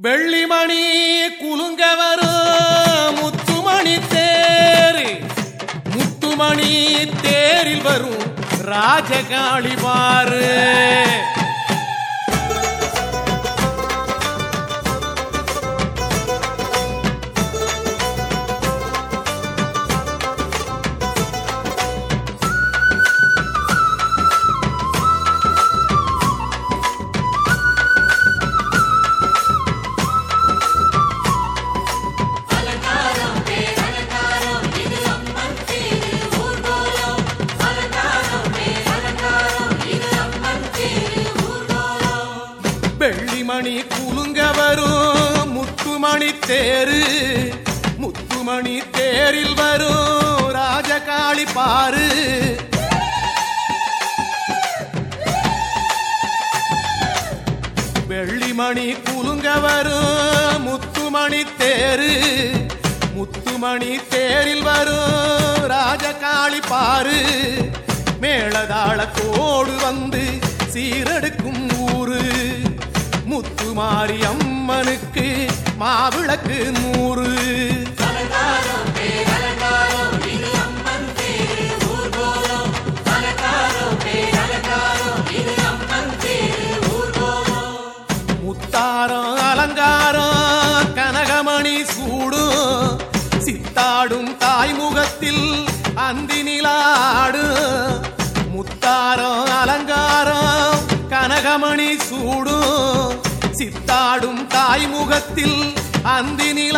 வெள்ளிமணி குலுங்க முத்துமணி தேரு. முத்துமணி தேரில் வரும் ராஜகாளி தேரு. முத்துமணி தேரில் வரும் ராஜகாளி பாரு. வெள்ளிமணி குலுங்க வரும் முத்துமணி தேரு. முத்துமணி தேரில் வரும் ராஜகாளி பாரு. மேளதாள கோடு வந்து சீரடுக்கும் ஊரு. முத்துமாரியம் அம்மனுக்கு மாவிளக்கு நூறு. முத்தாரம் அலங்காரம் கனகமணி சூடும். சித்தாடும் தாய்முகத்தில் அந்தி நிலாடும். முத்தாரம் அலங்காரம் கனகமணி சூடும். சித்தாடும் தாய்முகத்தில் அந்தி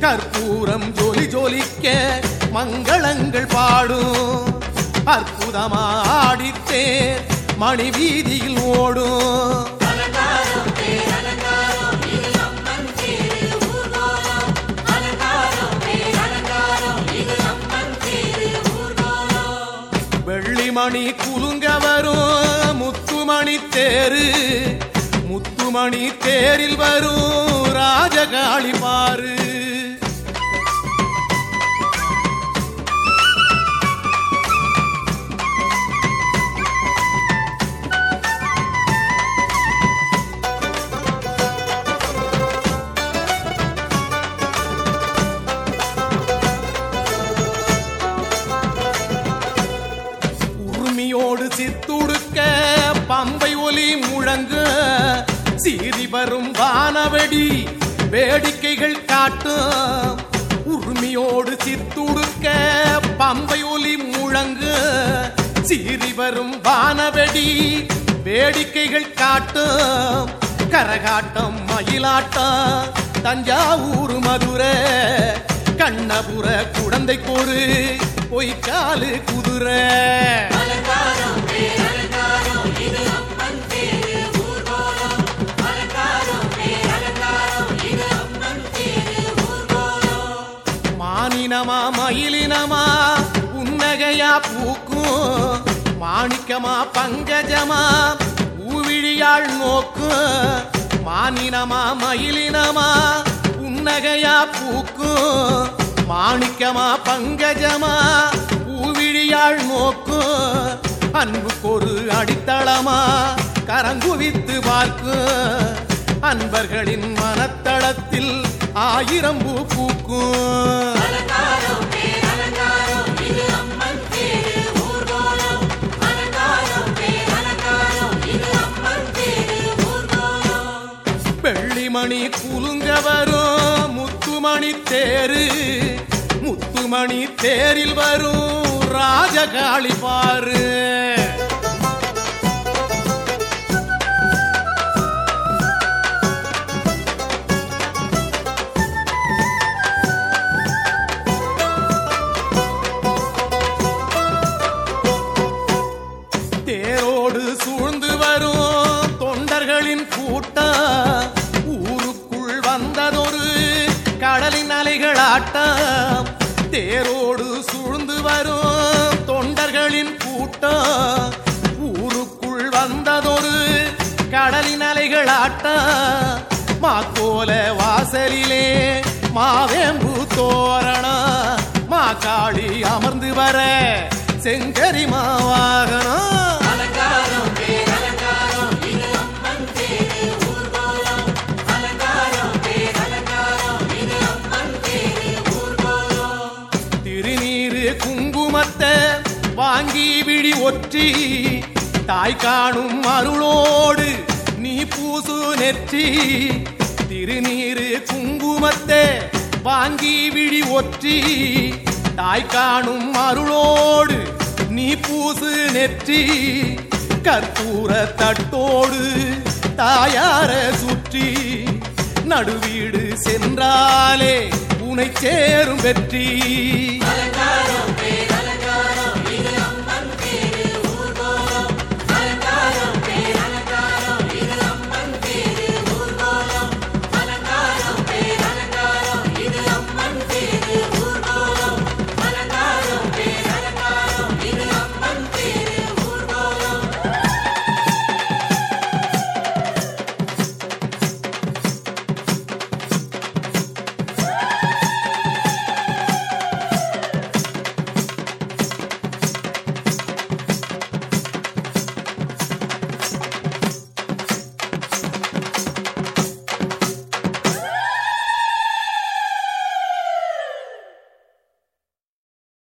கற்பூரம் ஜொலி ஜொலிக்க மங்களங்கள் பாடும். அற்புதமாடித்தே மணி வீதியில் ஓடும். வெள்ளிமணி குலுங்க வரும் முத்துமணி தேரு மணி தேரில் வரும் ராஜகாளி பாரு. வேடிக்கைகள் காட்டும். உரிமையோடு சித்துடுக்க பம்பை ஒலி முழங்கு. சீறி வரும் வானவெடி வேடிக்கைகள் காட்டும். கரகாட்டம் மயிலாட்டம் தஞ்சாவூர் மதுரை கண்ணபுர குழந்தை கோரு பொய்க்காலு குதிரை. பூக்கும் மாணிக்கமா பங்கஜமா ஊவிழியாள் நோக்கும் மானினமா மயிலினமா புன்னகையா பூக்கும் மாணிக்கமா பங்கஜமா ஊவிழியாள் நோக்கும் அன்புக்கொரு அடித்தளமா கரங்குவித்து பார்க்கும் அன்பர்களின் மனத்தளத்தில் ஆயிரம் பூ பூக்கும். வெள்ளிமணி குலுங்க வரும் முத்துமணி தேரு. முத்துமணி தேரில் வரும் ராஜகாளி பாரு. ஆட்டம் தேரோடு சூழ்ந்து வரும் தொண்டர்களின் கூட்டம். ஊருக்குள் வந்ததொரு கடலின் அலைகள் ஆட்டம். மாக்கோல வாசலிலே மாவேம்பு தோரணா மா காளி அமர்ந்து வர செங்கரி மாவாகனா போற்றி. தாய் காணும் அருளோடு நீ பூசு நெற்றி. திருநீரு குங்குமத்தே வாங்கி விழி ஒற்றி. தாய் காணும் அருளோடு நீ பூசு நெற்றி. கற்பூர தட்டோடு தாயார சுற்றி. நடுவீடு சென்றாலே உனை சேரும் வெற்றி.